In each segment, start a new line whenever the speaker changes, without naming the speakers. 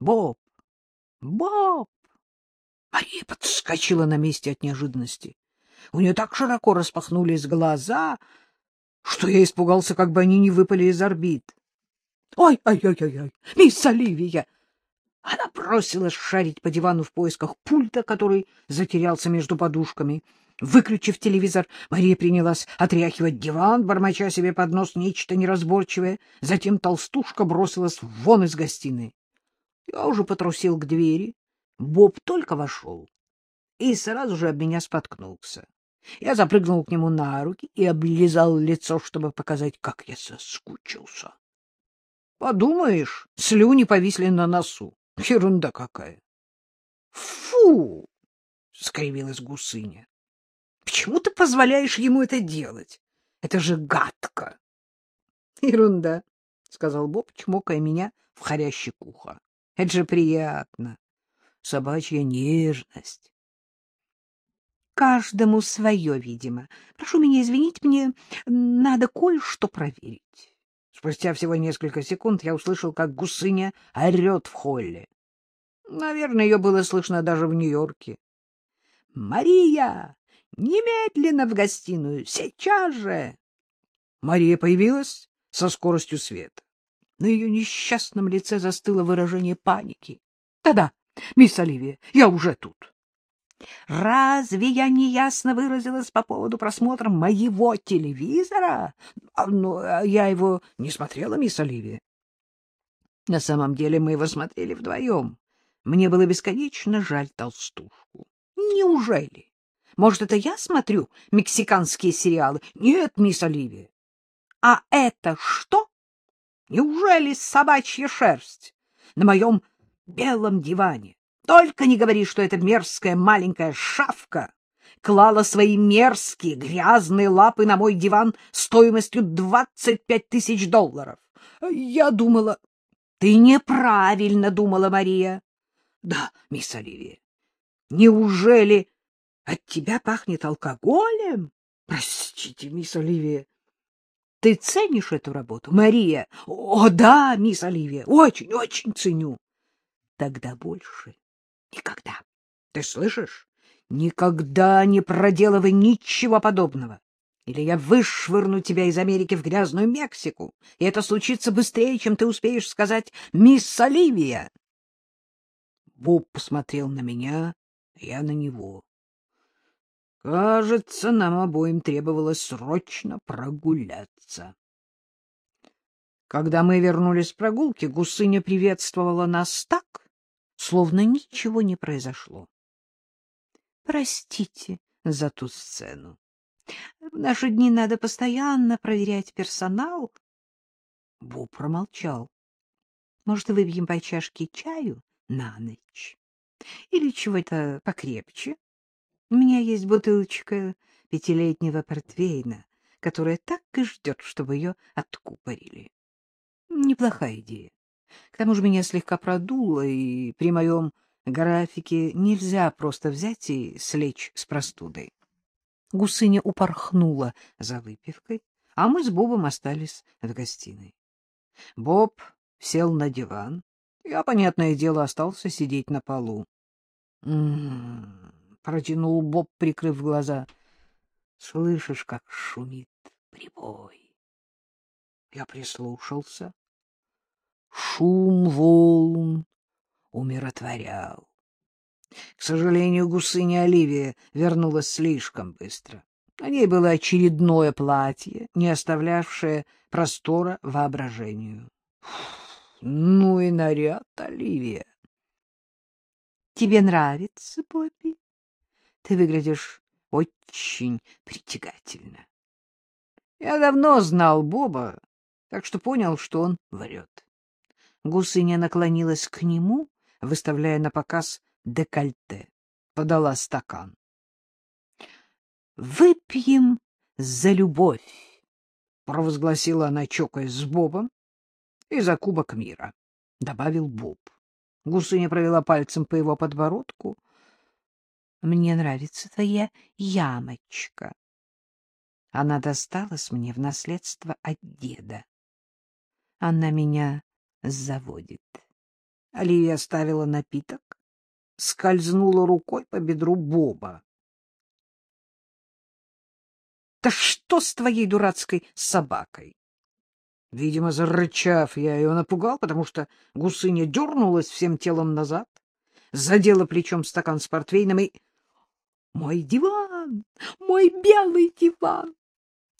Боб! Боб! Мария подскочила на месте от неожиданности. У нее так широко распахнулись глаза, что я испугался, как бы они не выпали из орбит. «Ой, ой-ой-ой! Мисс Оливия!» Она бросилась шарить по дивану в поисках пульта, который затерялся между подушками. Выключив телевизор, Мария принялась отряхивать диван, бормоча себе под нос нечто неразборчивое. Затем толстушка бросилась вон из гостиной. Я уже потрусил к двери. Боб только вошел и сразу же об меня споткнулся. Я запрыгнул к нему на руки и облизал лицо, чтобы показать, как я соскучился. Подумаешь, слюни повисли на носу. Ерунда какая. Фу! — скривилась гусыня. — Почему ты позволяешь ему это делать? Это же гадко. — Ерунда, — сказал Боб, чмокая меня в хорящий ухо. — Это же приятно. Собачья нежность. Каждому свое, видимо. Прошу меня извинить, мне надо кое-что проверить. Спустя всего несколько секунд я услышал, как гусыня орет в холле. Наверное, ее было слышно даже в Нью-Йорке. — Мария! Немедленно в гостиную! Сейчас же! Мария появилась со скоростью света. На ее несчастном лице застыло выражение паники. Да — Да-да, мисс Оливия, я уже тут. — Разве я неясно выразилась по поводу просмотра моего телевизора? А, ну, а я его не смотрела, мисс Оливия. На самом деле мы его смотрели вдвоем. Мне было бесконечно жаль толстушку. Неужели? Может, это я смотрю мексиканские сериалы? Нет, мисс Оливия. А это что? Неужели собачья шерсть на моем белом диване? Только не говори, что эта мерзкая маленькая шавка клала свои мерзкие грязные лапы на мой диван стоимостью двадцать пять тысяч долларов. Я думала... Ты неправильно думала, Мария. Да, мисс Оливия. Неужели от тебя пахнет алкоголем? Простите, мисс Оливия. Ты ценишь эту работу, Мария? О, да, мисс Оливия, очень, очень ценю. Тогда больше никогда. Ты слышишь? Никогда не проделывай ничего подобного. Или я вышвырну тебя из Америки в грязную Мексику, и это случится быстрее, чем ты успеешь сказать «Мисс Оливия». Боб посмотрел на меня, я на него. Кажется, нам обоим требовалось срочно прогуляться. Когда мы вернулись с прогулки, гусыня приветствовала нас так, словно ничего не произошло. Простите за ту сцену. В наши дни надо постоянно проверять персонал. Бу промолчал. Может, выпьем по чашке чаю? на ночь. Или чего-то покрепче. У меня есть бутылочка пятилетнего портвейна, которая так и ждет, чтобы ее откупорили. Неплохая идея. К тому же меня слегка продуло, и при моем графике нельзя просто взять и слечь с простудой. Гусыня упорхнула за выпивкой, а мы с Бобом остались в гостиной. Боб сел на диван, я, понятное дело, остался сидеть на полу. «М-м-м», протянул Боб, прикрыв глаза. Слышишь, как шумит прибой? Я прислушался. Шум волн умиротворял. К сожалению, гусыня Оливия вернулась слишком быстро. На ней было очередное платье, не оставлявшее простора воображению. Ну и наряд, Оливия. Тебе нравится, Бобби? Ты выглядишь очень притягательно. Я давно знал Боба, так что понял, что он врет. Гусыня наклонилась к нему, выставляя на показ декольте. Подала стакан. — Выпьем за любовь, — провозгласила она, чокаясь с Бобом и за кубок мира, — добавил Боб. Гусыня провела пальцем по его подбородку. — Мне нравится твоя ямочка. Она досталась мне в наследство от деда. Она меня заводит. Оливия оставила напиток, скользнула рукой по бедру Боба. — Да что с твоей дурацкой собакой? Видимо, зарычав, я ее напугал, потому что гусыня дернулась всем телом назад, задела плечом стакан с портвейном и... «Мой диван! Мой белый диван!»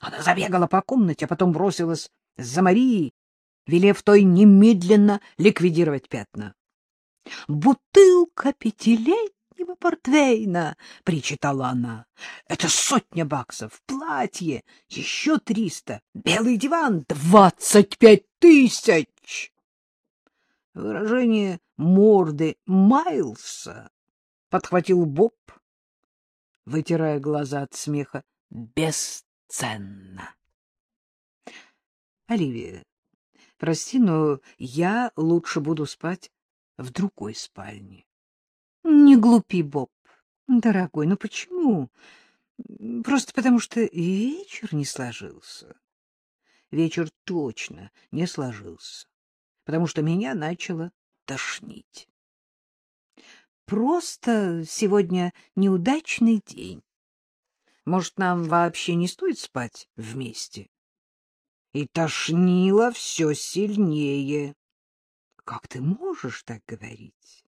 Она забегала по комнате, а потом бросилась за Марией, велев той немедленно ликвидировать пятна. «Бутылка пятилетнего портвейна!» — причитала она. «Это сотня баксов, платье, еще триста, белый диван — двадцать пять тысяч!» Выражение морды Майлса подхватил Боб, вытирая глаза от смеха. «Бесценно!» Оливия, прости, но я лучше буду спать в другой спальне. — Не глупи, Боб, дорогой, ну почему? Просто потому что вечер не сложился. Вечер точно не сложился, потому что меня начало тошнить. Просто сегодня неудачный день. Может, нам вообще не стоит спать вместе? И тошнило все сильнее. Как ты можешь так говорить?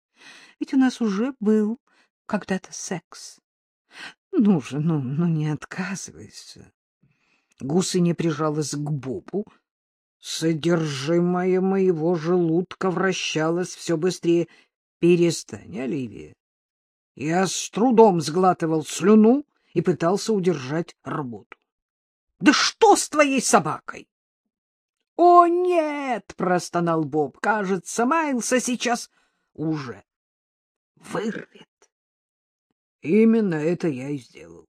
Ведь у нас уже был когда-то секс. Ну же, ну, ну не отказывайся. Гусыня прижалась к Бобу. Содержимое моего желудка вращалось все быстрее. Перестань, Оливия. Я с трудом сглатывал слюну и пытался удержать работу. — Да что с твоей собакой? — О, нет! — простонал Боб. — Кажется, Майлса сейчас уже вырвет. Именно это я и сделал.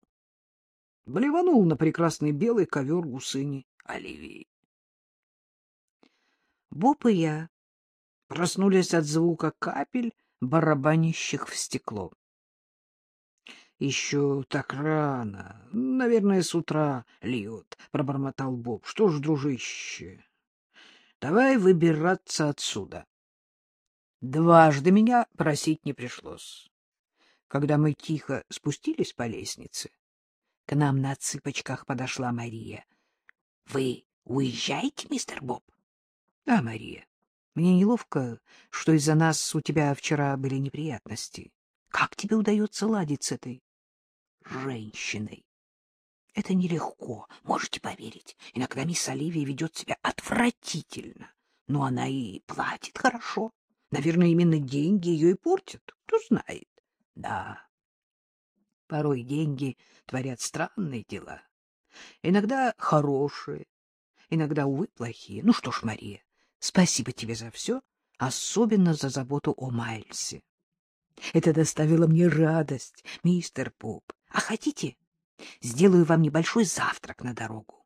Блеванул на прекрасный белый ковер гусыни Оливии. Боб и я проснулись от звука капель, барабанящих в стекло. — Еще так рано. Наверное, с утра льет, — пробормотал Боб. — Что ж, дружище, Давай выбираться отсюда. Дважды меня просить не пришлось. Когда мы тихо спустились по лестнице, к нам на цыпочках подошла Мария. — Вы уезжаете, мистер Боб? — Да, Мария. Мне неловко, что из-за нас у тебя вчера были неприятности. Как тебе удается ладить с этой женщиной? Это нелегко, можете поверить. Иногда мисс Оливия ведет себя отвратительно, но она и платит хорошо. Наверное, именно деньги ее и портят, кто знает. Да, порой деньги творят странные дела. Иногда хорошие, иногда, увы, плохие. Ну что ж, Мария, спасибо тебе за все, особенно за заботу о Майльсе. Это доставило мне радость, мистер Поп. А хотите, Сделаю вам небольшой завтрак на дорогу.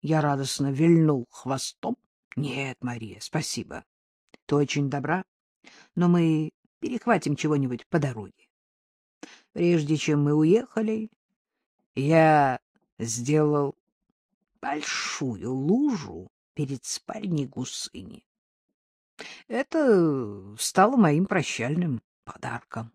Я радостно вильнул хвостом. Нет, Мария, спасибо. Ты очень добра, но мы перехватим чего-нибудь по дороге. Прежде чем мы уехали, я сделал большую лужу перед спальней гусыни. Это стало моим прощальным подарком.